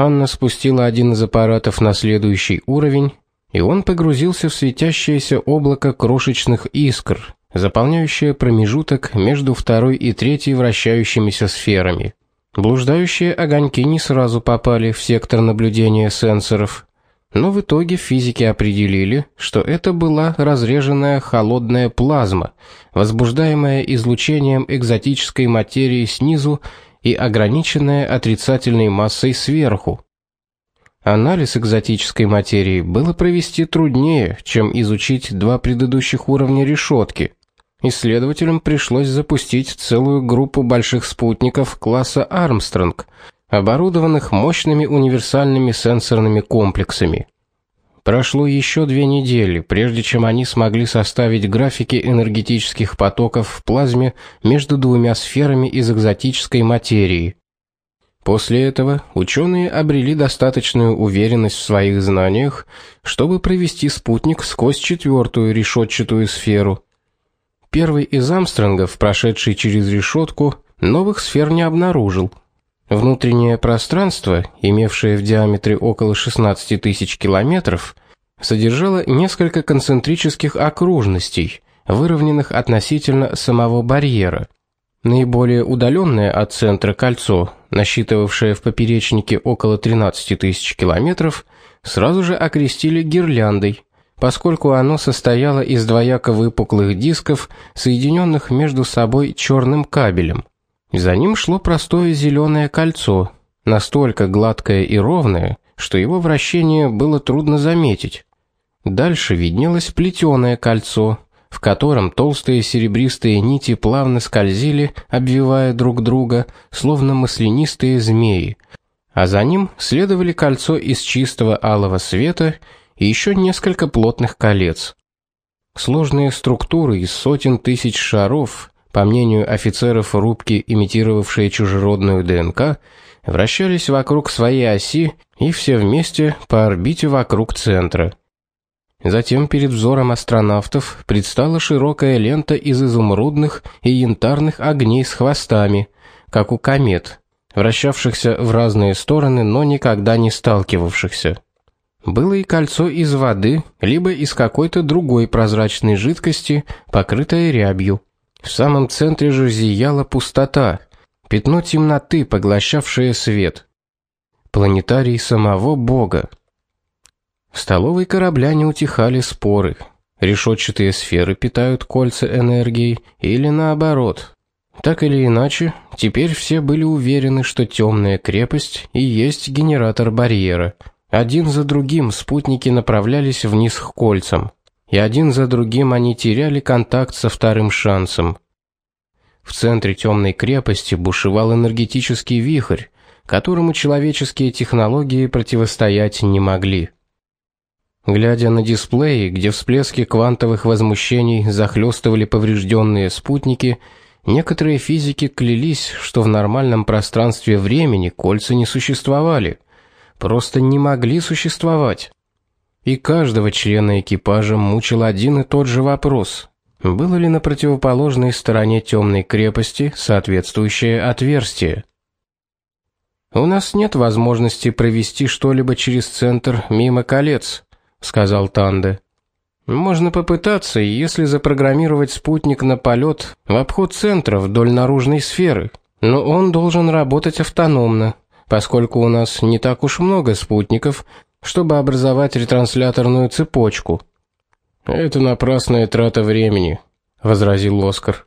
Анна спустила один из аппаратов на следующий уровень, и он погрузился в светящееся облако крошечных искр, заполняющее промежуток между второй и третьей вращающимися сферами. Блуждающие огоньки не сразу попали в сектор наблюдения сенсоров, но в итоге физики определили, что это была разреженная холодная плазма, возбуждаемая излучением экзотической материи снизу и ограниченная отрицательной массой сверху. Анализ экзотической материи было провести труднее, чем изучить два предыдущих уровня решетки. Исследователям пришлось запустить целую группу больших спутников класса Армстронг, оборудованных мощными универсальными сенсорными комплексами. Прошло еще две недели, прежде чем они смогли составить графики энергетических потоков в плазме между двумя сферами из экзотической материи. После этого ученые обрели достаточную уверенность в своих знаниях, чтобы провести спутник сквозь четвертую решетчатую сферу. Первый из Амстронгов, прошедший через решетку, новых сфер не обнаружил. Внутреннее пространство, имевшее в диаметре около 16 тысяч километров, содержало несколько концентрических окружностей, выровненных относительно самого барьера. Наиболее удаленное от центра кольцо, насчитывавшее в поперечнике около 13 тысяч километров, сразу же окрестили гирляндой, поскольку оно состояло из двояко выпуклых дисков, соединенных между собой черным кабелем. За ним шло простое зеленое кольцо, настолько гладкое и ровное, что его вращение было трудно заметить. Дальше виднелось плетеное кольцо, в котором толстые серебристые нити плавно скользили, обвивая друг друга, словно маслянистые змеи. А за ним следовали кольцо из чистого алого света и еще несколько плотных колец. Сложные структуры из сотен тысяч шаров по мнению офицеров рубки, имитировавшие чужеродную ДНК, вращались вокруг своей оси и все вместе по орбите вокруг центра. Затем перед взором астронавтов предстала широкая лента из изумрудных и янтарных огней с хвостами, как у комет, вращавшихся в разные стороны, но никогда не сталкивавшихся. Было и кольцо из воды, либо из какой-то другой прозрачной жидкости, покрытое рябью. В самом центре же зияла пустота, пятно темноты, поглощавшее свет. Планетарий самого Бога. В столовой корабля не утихали споры. Решетчатые сферы питают кольца энергией или наоборот. Так или иначе, теперь все были уверены, что темная крепость и есть генератор барьера. Один за другим спутники направлялись вниз к кольцам и один за другим они теряли контакт со вторым шансом. В центре темной крепости бушевал энергетический вихрь, которому человеческие технологии противостоять не могли. Глядя на дисплеи, где всплески квантовых возмущений захлестывали поврежденные спутники, некоторые физики клялись, что в нормальном пространстве времени кольца не существовали, просто не могли существовать. И каждого члена экипажа мучил один и тот же вопрос: было ли на противоположной стороне темной крепости соответствующее отверстие? У нас нет возможности провести что-либо через центр мимо колец, сказал Танде. Можно попытаться, если запрограммировать спутник на полет в обход центра вдоль наружной сферы, но он должен работать автономно, поскольку у нас не так уж много спутников, чтобы образовать ретрансляторную цепочку. Это напрасная трата времени, возразил Оскар.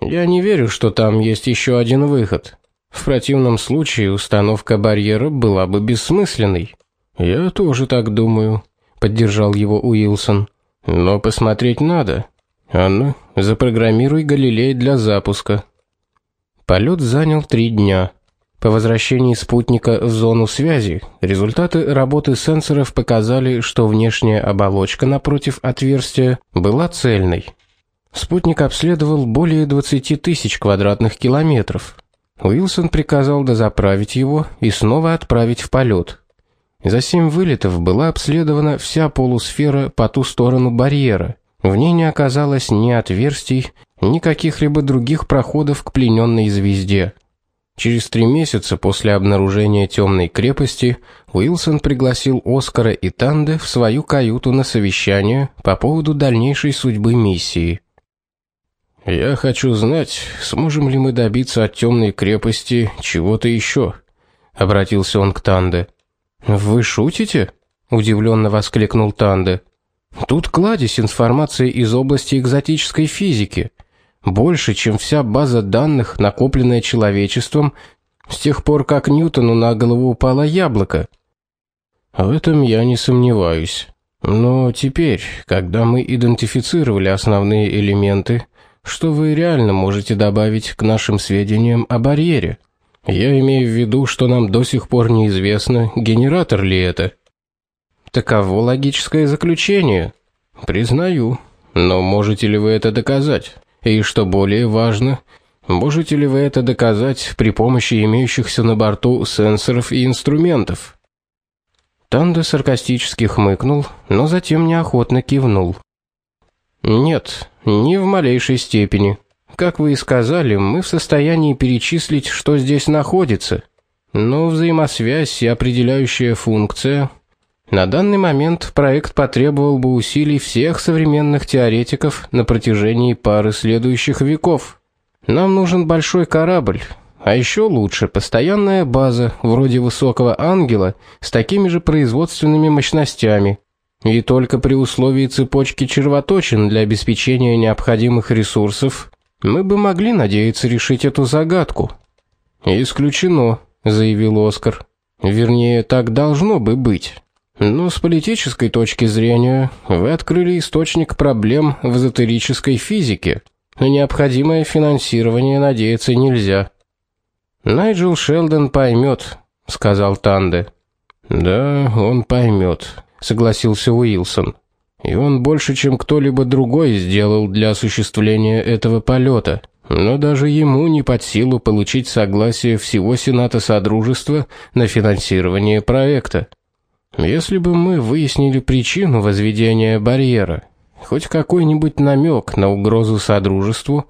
Я не верю, что там есть еще один выход. В противном случае установка барьера была бы бессмысленной. Я тоже так думаю, поддержал его Уилсон. Но посмотреть надо. Анна, запрограммируй Галилей для запуска. Полет занял три дня. По возвращении спутника в зону связи, результаты работы сенсоров показали, что внешняя оболочка напротив отверстия была цельной. Спутник обследовал более 20 тысяч квадратных километров. Уилсон приказал дозаправить его и снова отправить в полет. За семь вылетов была обследована вся полусфера по ту сторону барьера. В ней не оказалось ни отверстий, ни каких-либо других проходов к плененной звезде. Через три месяца после обнаружения темной крепости Уилсон пригласил Оскара и Танде в свою каюту на совещание по поводу дальнейшей судьбы миссии. Я хочу знать, сможем ли мы добиться от темной крепости чего-то еще. обратился он к Танде. Вы шутите? удивленно воскликнул Танде. Тут кладезь информации из области экзотической физики больше, чем вся база данных, накопленная человечеством с тех пор, как Ньютону на голову упало яблоко. В этом я не сомневаюсь. Но теперь, когда мы идентифицировали основные элементы, что вы реально можете добавить к нашим сведениям о барьере? Я имею в виду, что нам до сих пор неизвестно, генератор ли это. Таково логическое заключение. Признаю. Но можете ли вы это доказать? И что более важно, можете ли вы это доказать при помощи имеющихся на борту сенсоров и инструментов? Танда саркастически хмыкнул, но затем неохотно кивнул. Нет, ни в малейшей степени. Как вы и сказали, мы в состоянии перечислить, что здесь находится. Но взаимосвязь и определяющая функция на данный момент проект потребовал бы усилий всех современных теоретиков на протяжении пары следующих веков. Нам нужен большой корабль, а еще лучше постоянная база, вроде высокого ангела, с такими же производственными мощностями. И только при условии цепочки червоточин для обеспечения необходимых ресурсов мы бы могли надеяться решить эту загадку. Исключено, заявил Оскар. Вернее, так должно бы быть. Но с политической точки зрения вы открыли источник проблем в эзотерической физике. На необходимое финансирование надеяться нельзя. Найджел Шелдон поймет, сказал Танде. Да, он поймет, согласился Уилсон. И он больше, чем кто-либо другой сделал для осуществления этого полета. Но даже ему не под силу получить согласие всего Сената Содружества на финансирование проекта. Если бы мы выяснили причину возведения барьера, хоть какой-нибудь намек на угрозу содружеству,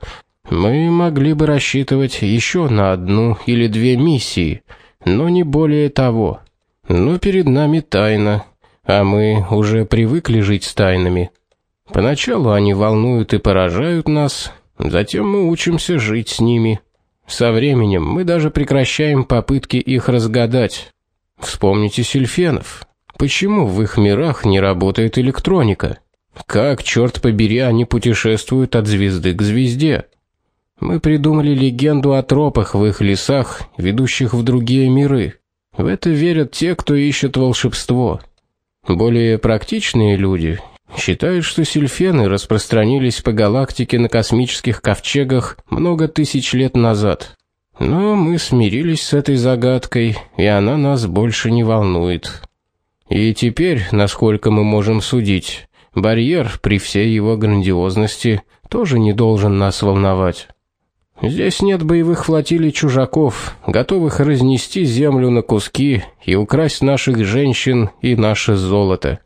мы могли бы рассчитывать еще на одну или две миссии, но не более того. Но перед нами тайна, а мы уже привыкли жить с тайнами. Поначалу они волнуют и поражают нас, затем мы учимся жить с ними. Со временем мы даже прекращаем попытки их разгадать. Вспомните сильфенов. Почему в их мирах не работает электроника? Как черт побери они путешествуют от звезды к звезде? Мы придумали легенду о тропах в их лесах, ведущих в другие миры. В это верят те, кто ищет волшебство. Более практичные люди считают, что сильфены распространились по галактике на космических ковчегах много тысяч лет назад. Но мы смирились с этой загадкой, и она нас больше не волнует. И теперь, насколько мы можем судить, барьер при всей его грандиозности тоже не должен нас волновать. Здесь нет боевых флотилий чужаков, готовых разнести землю на куски и украсть наших женщин и наше золото.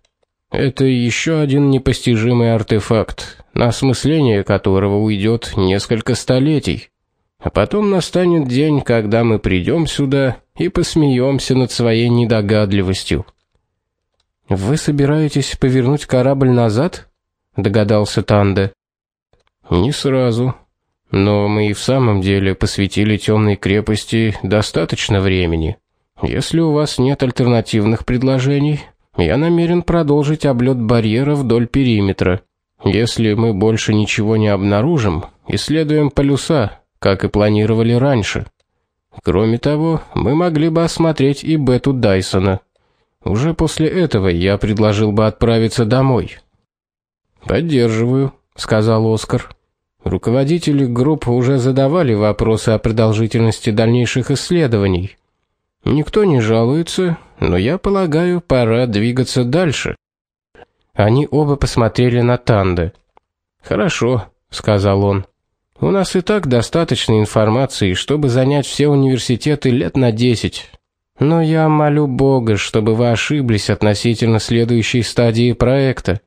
Это еще один непостижимый артефакт, на осмысление которого уйдет несколько столетий. А потом настанет день, когда мы придем сюда и посмеемся над своей недогадливостью. Вы собираетесь повернуть корабль назад? догадался Танде. Не сразу, но мы и в самом деле посвятили темной крепости достаточно времени. Если у вас нет альтернативных предложений, я намерен продолжить облет барьера вдоль периметра. Если мы больше ничего не обнаружим, исследуем полюса, как и планировали раньше. Кроме того, мы могли бы осмотреть и Бету Дайсона. Уже после этого я предложил бы отправиться домой. Поддерживаю, сказал Оскар. Руководители групп уже задавали вопросы о продолжительности дальнейших исследований. Никто не жалуется, но я полагаю, пора двигаться дальше. Они оба посмотрели на Танде. Хорошо, сказал он. У нас и так достаточно информации, чтобы занять все университеты лет на десять. Но я молю Бога, чтобы вы ошиблись относительно следующей стадии проекта.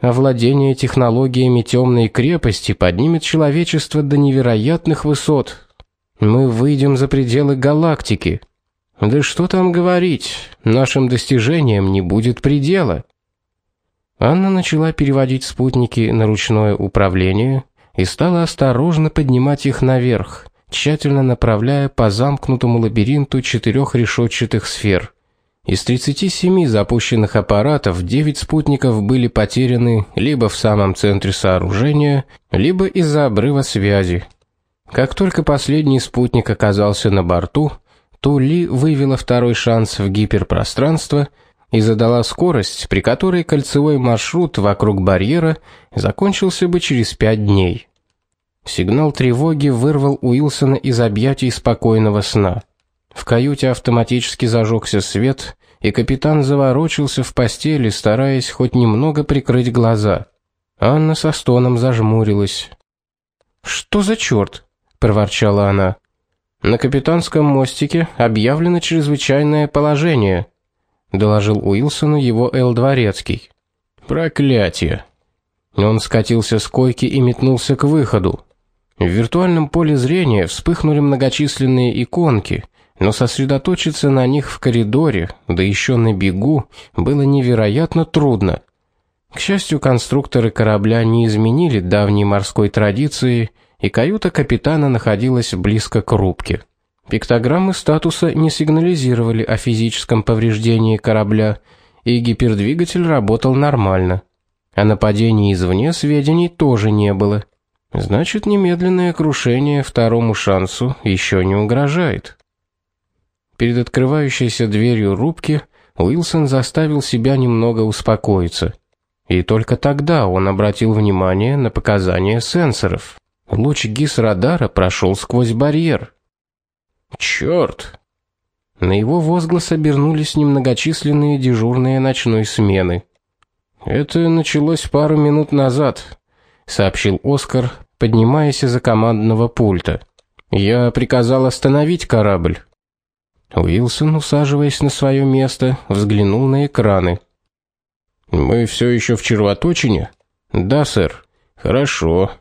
Овладение технологиями темной крепости поднимет человечество до невероятных высот. Мы выйдем за пределы галактики. Да что там говорить? Нашим достижениям не будет предела. Анна начала переводить спутники на ручное управление и стала осторожно поднимать их наверх, тщательно направляя по замкнутому лабиринту четырех решетчатых сфер. Из 37 запущенных аппаратов 9 спутников были потеряны либо в самом центре сооружения, либо из-за обрыва связи. Как только последний спутник оказался на борту, Тули вывела второй шанс в гиперпространство и задала скорость, при которой кольцевой маршрут вокруг барьера закончился бы через пять дней. Сигнал тревоги вырвал Уилсона из объятий спокойного сна. В каюте автоматически зажегся свет, и капитан заворочился в постели, стараясь хоть немного прикрыть глаза. Анна со стоном зажмурилась. "Что за черт?» – проворчала она. На капитанском мостике объявлено чрезвычайное положение, доложил Уилсону его Эл Дворецкий. Проклятие. Он скатился с койки и метнулся к выходу. В виртуальном поле зрения вспыхнули многочисленные иконки, но сосредоточиться на них в коридоре, да еще на бегу, было невероятно трудно. К счастью, конструкторы корабля не изменили давней морской традиции и каюта капитана находилась близко к рубке. Пиктограммы статуса не сигнализировали о физическом повреждении корабля, и гипердвигатель работал нормально. О нападении извне сведений тоже не было. Значит, немедленное крушение второму шансу еще не угрожает. Перед открывающейся дверью рубки Уилсон заставил себя немного успокоиться. И только тогда он обратил внимание на показания сенсоров. Луч ГИС-радара прошел сквозь барьер. Черт! На его возглас обернулись немногочисленные дежурные ночной смены. Это началось пару минут назад, сообщил Оскар, поднимаясь из-за командного пульта. Я приказал остановить корабль. Уилсон, усаживаясь на свое место, взглянул на экраны. Мы все еще в червоточине? Да, сэр. Хорошо.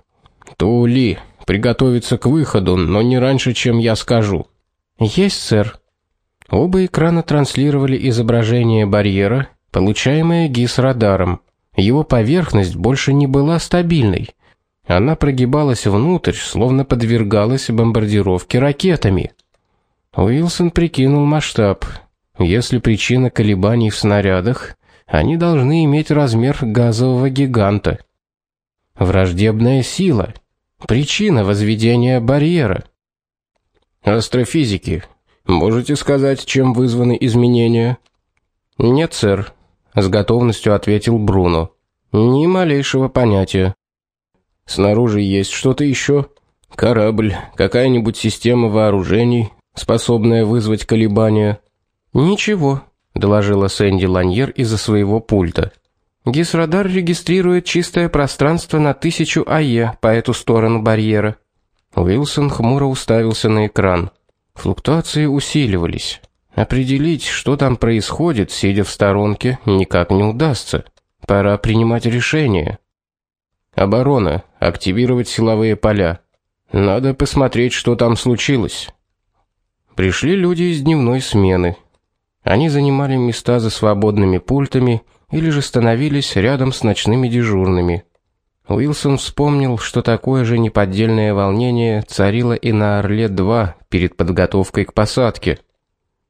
Тули, приготовиться к выходу, но не раньше, чем я скажу. Есть, сэр. Оба экрана транслировали изображение барьера, получаемое ГИС-радаром. Его поверхность больше не была стабильной. Она прогибалась внутрь, словно подвергалась бомбардировке ракетами. Уилсон прикинул масштаб. Если причина колебаний в снарядах, они должны иметь размер газового гиганта. Враждебная сила причина возведения барьера. Астрофизики, можете сказать, чем вызваны изменения? Нет, сэр, с готовностью ответил Бруно. Ни малейшего понятия. Снаружи есть что-то еще? Корабль, какая-нибудь система вооружений, способная вызвать колебания? Ничего, доложила Сэнди Ланьер из-за своего пульта. Гисрадар регистрирует чистое пространство на тысячу АЕ по эту сторону барьера. Уилсон хмуро уставился на экран. Флуктуации усиливались. Определить, что там происходит, сидя в сторонке, никак не удастся. Пора принимать решение. Оборона, активировать силовые поля. Надо посмотреть, что там случилось. Пришли люди из дневной смены. Они занимали места за свободными пультами или же становились рядом с ночными дежурными. Уилсон вспомнил, что такое же неподдельное волнение царило и на Орле-2 перед подготовкой к посадке.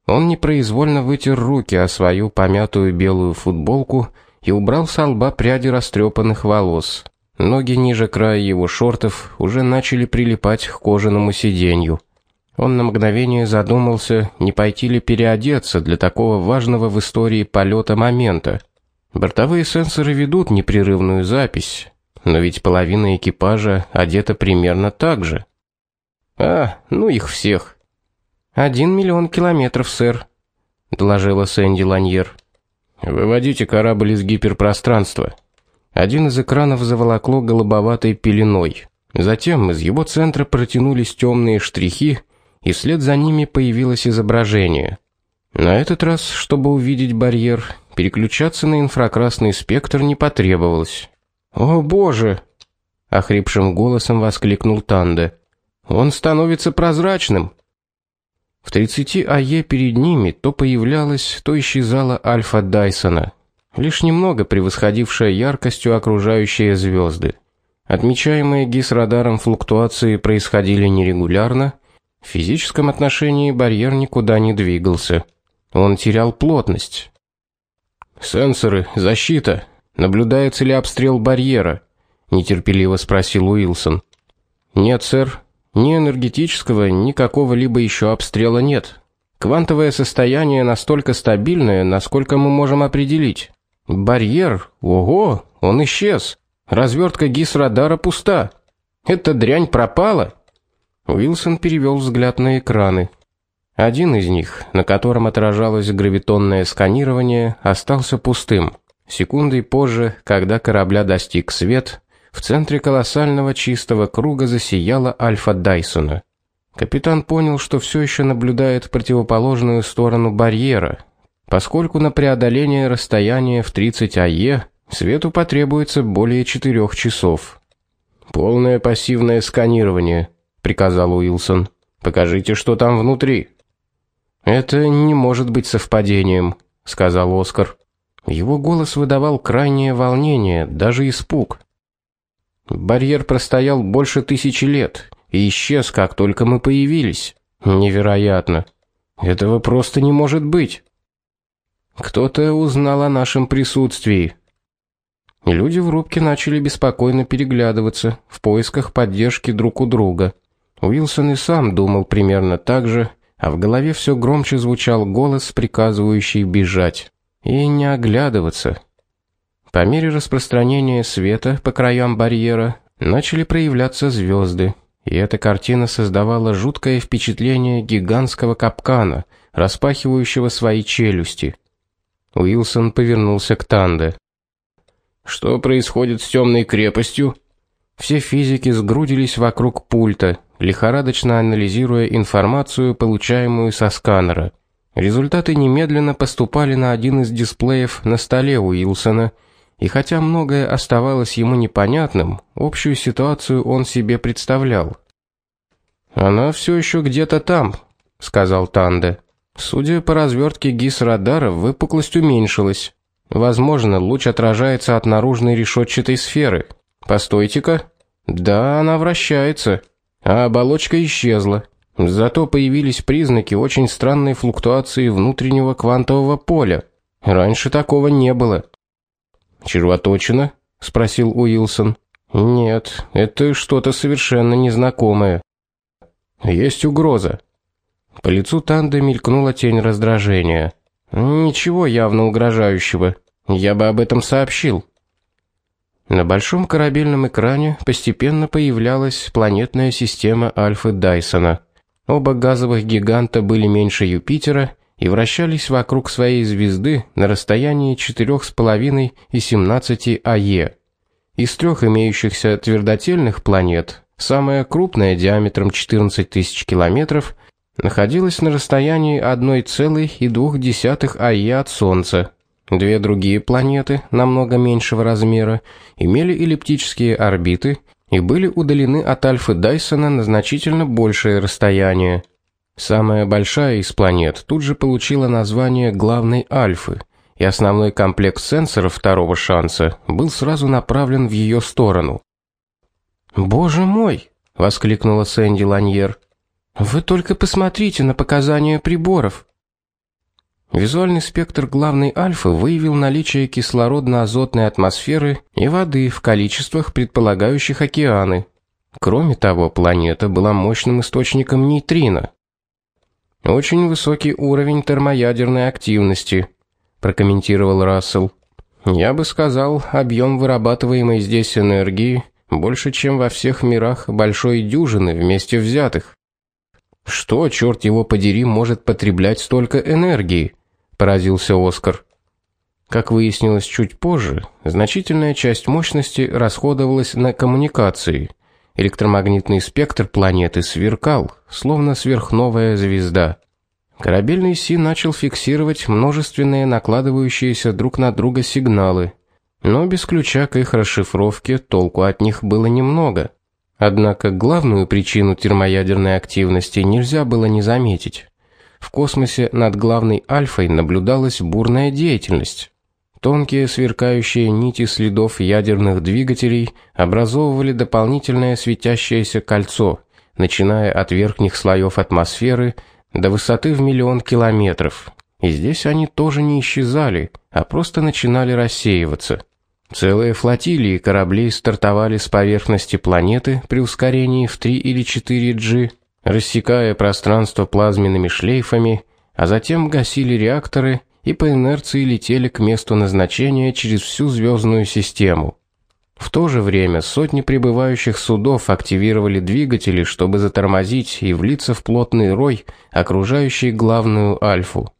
Он непроизвольно вытер руки о свою помятую белую футболку и убрал с лба пряди растрепанных волос. Ноги ниже края его шортов уже начали прилипать к кожаному сиденью. Он на мгновение задумался, не пойти ли переодеться для такого важного в истории полета момента. Бортовые сенсоры ведут непрерывную запись, но ведь половина экипажа одета примерно так же. А, ну их всех. «Один миллион километров, сэр, доложила Сэнди Ланьер. Выводите корабль из гиперпространства. Один из экранов заволокло голубоватой пеленой. Затем из его центра протянулись темные штрихи, и вслед за ними появилось изображение. На этот раз, чтобы увидеть барьер, переключаться на инфракрасный спектр не потребовалось. "О, боже!" охрипшим голосом воскликнул Танде. Он становится прозрачным. В 30 АЕ перед ними то появлялась, то исчезала альфа Дайсона, лишь немного превосходившая яркостью окружающие звезды. Отмечаемые ГИС-радаром флуктуации происходили нерегулярно, в физическом отношении барьер никуда не двигался. Он терял плотность. Сенсоры, защита. Наблюдается ли обстрел барьера? нетерпеливо спросил Уилсон. Нет, сэр. Ни энергетического, ни какого-либо еще обстрела нет. Квантовое состояние настолько стабильное, насколько мы можем определить. Барьер, ого, он исчез. Развертка ГИС-радара пуста. Эта дрянь пропала. Уилсон перевел взгляд на экраны. Один из них, на котором отражалось гравитонное сканирование, остался пустым. Секундой позже, когда корабля достиг свет, в центре колоссального чистого круга засияла альфа Дайсона. Капитан понял, что все еще наблюдает противоположную сторону барьера, поскольку на преодоление расстояния в 30 АЕ свету потребуется более 4 часов. Полное пассивное сканирование, приказал Уилсон. Покажите, что там внутри. Это не может быть совпадением, сказал Оскар. Его голос выдавал крайнее волнение, даже испуг. Барьер простоял больше тысячи лет и исчез, как только мы появились. Невероятно. Этого просто не может быть. Кто-то узнал о нашем присутствии. Люди в рубке начали беспокойно переглядываться в поисках поддержки друг у друга. Уилсон и сам думал примерно так же, а в голове все громче звучал голос, приказывающий бежать и не оглядываться. По мере распространения света по краям барьера начали проявляться звезды, и эта картина создавала жуткое впечатление гигантского капкана, распахивающего свои челюсти. Уилсон повернулся к Танде. Что происходит с темной крепостью? Все физики сгрудились вокруг пульта, лихорадочно анализируя информацию, получаемую со сканера. Результаты немедленно поступали на один из дисплеев на столе Уилсона, и хотя многое оставалось ему непонятным, общую ситуацию он себе представлял. Она все еще где-то там, сказал Танде. Судя по развертке ГИС-радара, выпуклость уменьшилась. Возможно, луч отражается от наружной решетчатой сферы. Постойте-ка. Да, она вращается, а оболочка исчезла. Зато появились признаки очень странной флуктуации внутреннего квантового поля. Раньше такого не было. Червоточина? спросил Уилсон. Нет, это что-то совершенно незнакомое. Есть угроза. По лицу Танды мелькнула тень раздражения. Ничего явно угрожающего. Я бы об этом сообщил. На большом корабельном экране постепенно появлялась планетная система Альфы Дайсона. Оба газовых гиганта были меньше Юпитера и вращались вокруг своей звезды на расстоянии 4,5 и 17 АЕ. Из трех имеющихся твердотельных планет, самая крупная диаметром 14 тысяч километров, находилась на расстоянии 1,2 АЕ от Солнца. Две другие планеты, намного меньшего размера, имели эллиптические орбиты и были удалены от Альфы Дайсона на значительно большее расстояние. Самая большая из планет тут же получила название главной Альфы, и основной комплект сенсоров второго шанса был сразу направлен в ее сторону. "Боже мой!" воскликнула Сэнди Ланьер. "Вы только посмотрите на показания приборов. Визуальный спектр главной альфы выявил наличие кислородно-азотной атмосферы и воды в количествах, предполагающих океаны. Кроме того, планета была мощным источником нейтрино. Очень высокий уровень термоядерной активности, прокомментировал Рассел. Я бы сказал, объем вырабатываемой здесь энергии больше, чем во всех мирах большой дюжины вместе взятых. Что, черт его подери, может потреблять столько энергии? поразился Оскар. Как выяснилось чуть позже, значительная часть мощности расходовалась на коммуникации. Электромагнитный спектр планеты сверкал, словно сверхновая звезда. Корабельный Си начал фиксировать множественные накладывающиеся друг на друга сигналы, но без ключа к их расшифровке толку от них было немного. Однако главную причину термоядерной активности нельзя было не заметить. В космосе над главной альфой наблюдалась бурная деятельность. Тонкие сверкающие нити следов ядерных двигателей образовывали дополнительное светящееся кольцо, начиная от верхних слоев атмосферы до высоты в миллион километров. И здесь они тоже не исчезали, а просто начинали рассеиваться. Целые флотилии кораблей стартовали с поверхности планеты при ускорении в 3 или 4 G, рассекая пространство плазменными шлейфами, а затем гасили реакторы и по инерции летели к месту назначения через всю звездную систему. В то же время сотни прибывающих судов активировали двигатели, чтобы затормозить и влиться в плотный рой, окружающий главную Альфу.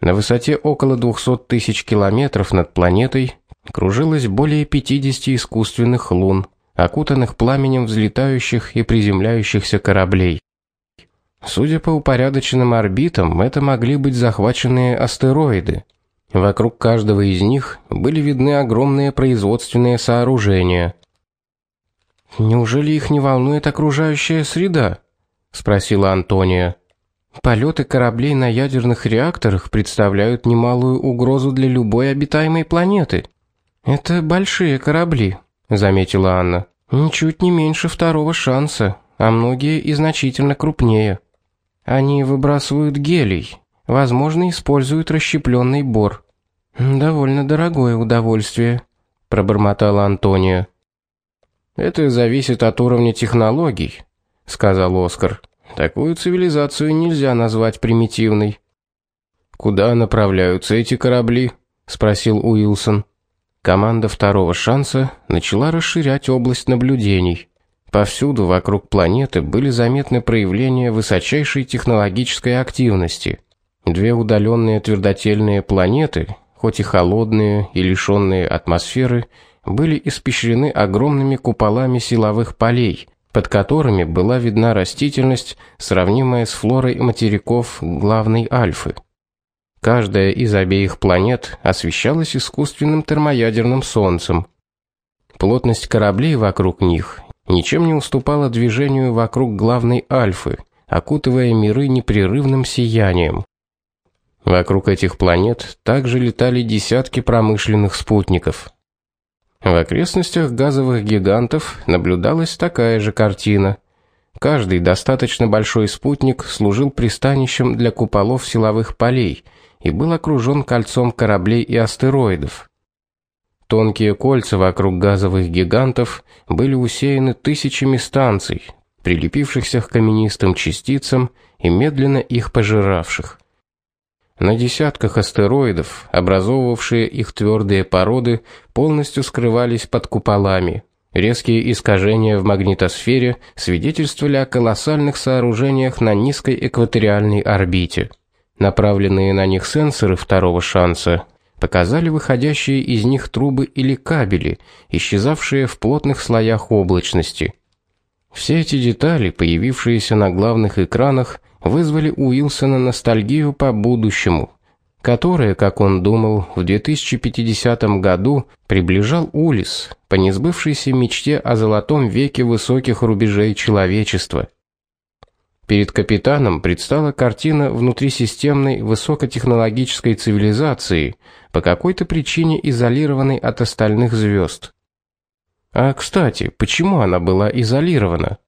На высоте около 200 тысяч километров над планетой кружилось более 50 искусственных лун, окутанных пламенем взлетающих и приземляющихся кораблей. Судя по упорядоченным орбитам, это могли быть захваченные астероиды. Вокруг каждого из них были видны огромные производственные сооружения. Неужели их не волнует окружающая среда? спросила Антония. Полеты кораблей на ядерных реакторах представляют немалую угрозу для любой обитаемой планеты. Это большие корабли, заметила Анна. Ничуть не меньше второго шанса, а многие и значительно крупнее. Они выбрасывают гелий, возможно, используют расщепленный бор. Довольно дорогое удовольствие, пробормотала Антония. Это зависит от уровня технологий, сказал Оскар. Такую цивилизацию нельзя назвать примитивной. Куда направляются эти корабли? спросил Уилсон. Команда второго шанса начала расширять область наблюдений. Повсюду вокруг планеты были заметны проявления высочайшей технологической активности. Две удаленные твердотельные планеты, хоть и холодные и лишенные атмосферы, были испещрены огромными куполами силовых полей, под которыми была видна растительность, сравнимая с флорой материков главной Альфы. Каждая из обеих планет освещалась искусственным термоядерным солнцем. Плотность кораблей вокруг них ничем не уступала движению вокруг главной Альфы, окутывая миры непрерывным сиянием. Вокруг этих планет также летали десятки промышленных спутников. В окрестностях газовых гигантов наблюдалась такая же картина. Каждый достаточно большой спутник служил пристанищем для куполов силовых полей и был окружен кольцом кораблей и астероидов. Тонкие кольца вокруг газовых гигантов были усеяны тысячами станций, прилепившихся к каменистым частицам и медленно их пожиравших. На десятках астероидов, образовывавшие их твердые породы, полностью скрывались под куполами. Резкие искажения в магнитосфере свидетельствовали о колоссальных сооружениях на низкой экваториальной орбите. Направленные на них сенсоры второго шанса показали выходящие из них трубы или кабели, исчезавшие в плотных слоях облачности. Все эти детали, появившиеся на главных экранах, вызвали у Уилсона ностальгию по будущему, которое, как он думал, в 2050 году приближал Улис по несбывшейся мечте о золотом веке высоких рубежей человечества. Перед капитаном предстала картина внутрисистемной высокотехнологической цивилизации, по какой-то причине изолированной от остальных звезд. А, кстати, почему она была изолирована?